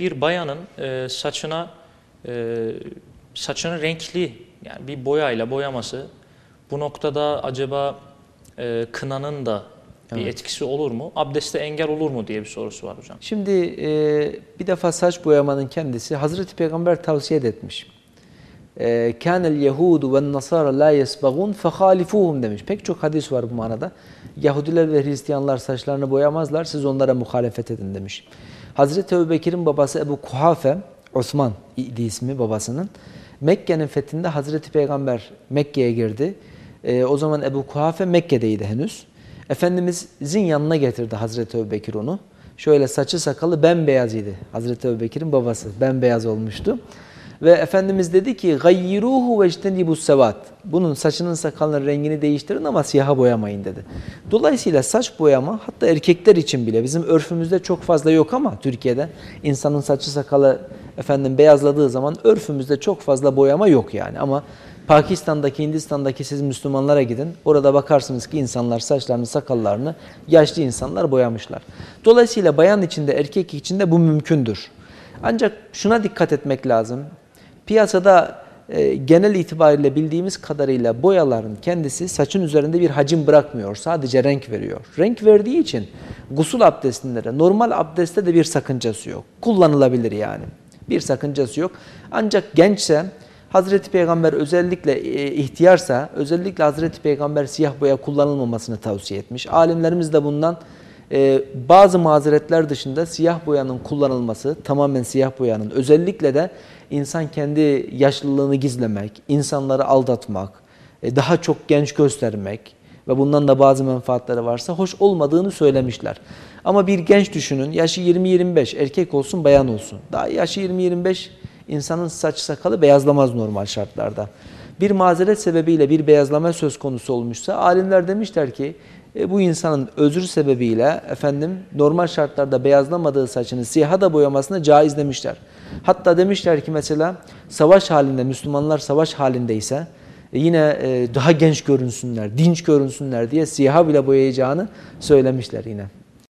bir bayanın e, saçına e, saçını renkli yani bir boyayla boyaması bu noktada acaba e, kınanın da bir etkisi olur mu? Abdeste engel olur mu diye bir sorusu var hocam. Şimdi e, bir defa saç boyamanın kendisi Hazreti Peygamber tavsiye etmiş. Yehudu ve nasara la yesbagûn fehâlifûhum demiş. Pek çok hadis var bu manada. Yahudiler ve Hristiyanlar saçlarını boyamazlar, siz onlara muhalefet edin demiş. Hazreti Ebubekir'in babası Ebu Kuhafe, Osman idi ismi babasının. Mekke'nin fethinde Hazreti Peygamber Mekke'ye girdi. E, o zaman Ebu Kuhafe Mekke'deydi henüz. Efendimizin yanına getirdi Hazreti Ebubekir onu. Şöyle saçı sakalı bembeyaz idi. Hazreti Ebubekir'in babası bembeyaz olmuştu. Ve Efendimiz dedi ki gayyiruhu bu sevat. Bunun saçının sakalının rengini değiştirin ama siyaha boyamayın dedi. Dolayısıyla saç boyama hatta erkekler için bile bizim örfümüzde çok fazla yok ama Türkiye'de insanın saçı sakalı efendim beyazladığı zaman örfümüzde çok fazla boyama yok yani ama Pakistan'daki, Hindistan'daki siz Müslümanlara gidin. Orada bakarsınız ki insanlar saçlarını, sakallarını yaşlı insanlar boyamışlar. Dolayısıyla bayan içinde, erkek içinde bu mümkündür. Ancak şuna dikkat etmek lazım. Piyasada e, genel itibariyle bildiğimiz kadarıyla boyaların kendisi saçın üzerinde bir hacim bırakmıyor. Sadece renk veriyor. Renk verdiği için gusül abdestinde de normal abdestte de bir sakıncası yok. Kullanılabilir yani. Bir sakıncası yok. Ancak gençse Hazreti Peygamber özellikle e, ihtiyarsa özellikle Hazreti Peygamber siyah boya kullanılmamasını tavsiye etmiş. Alimlerimiz de bundan e, bazı mazeretler dışında siyah boyanın kullanılması, tamamen siyah boyanın özellikle de insan kendi yaşlılığını gizlemek, insanları aldatmak, e, daha çok genç göstermek ve bundan da bazı menfaatleri varsa hoş olmadığını söylemişler. Ama bir genç düşünün, yaşı 20-25, erkek olsun bayan olsun. Daha yaşı 20-25 insanın saç sakalı beyazlamaz normal şartlarda. Bir mazeret sebebiyle bir beyazlama söz konusu olmuşsa alimler demişler ki e, bu insanın özür sebebiyle efendim normal şartlarda beyazlamadığı saçını siyaha da boyamasına caiz demişler. Hatta demişler ki mesela savaş halinde Müslümanlar savaş halindeyse e, yine e, daha genç görünsünler, dinç görünsünler diye siyaha bile boyayacağını söylemişler yine.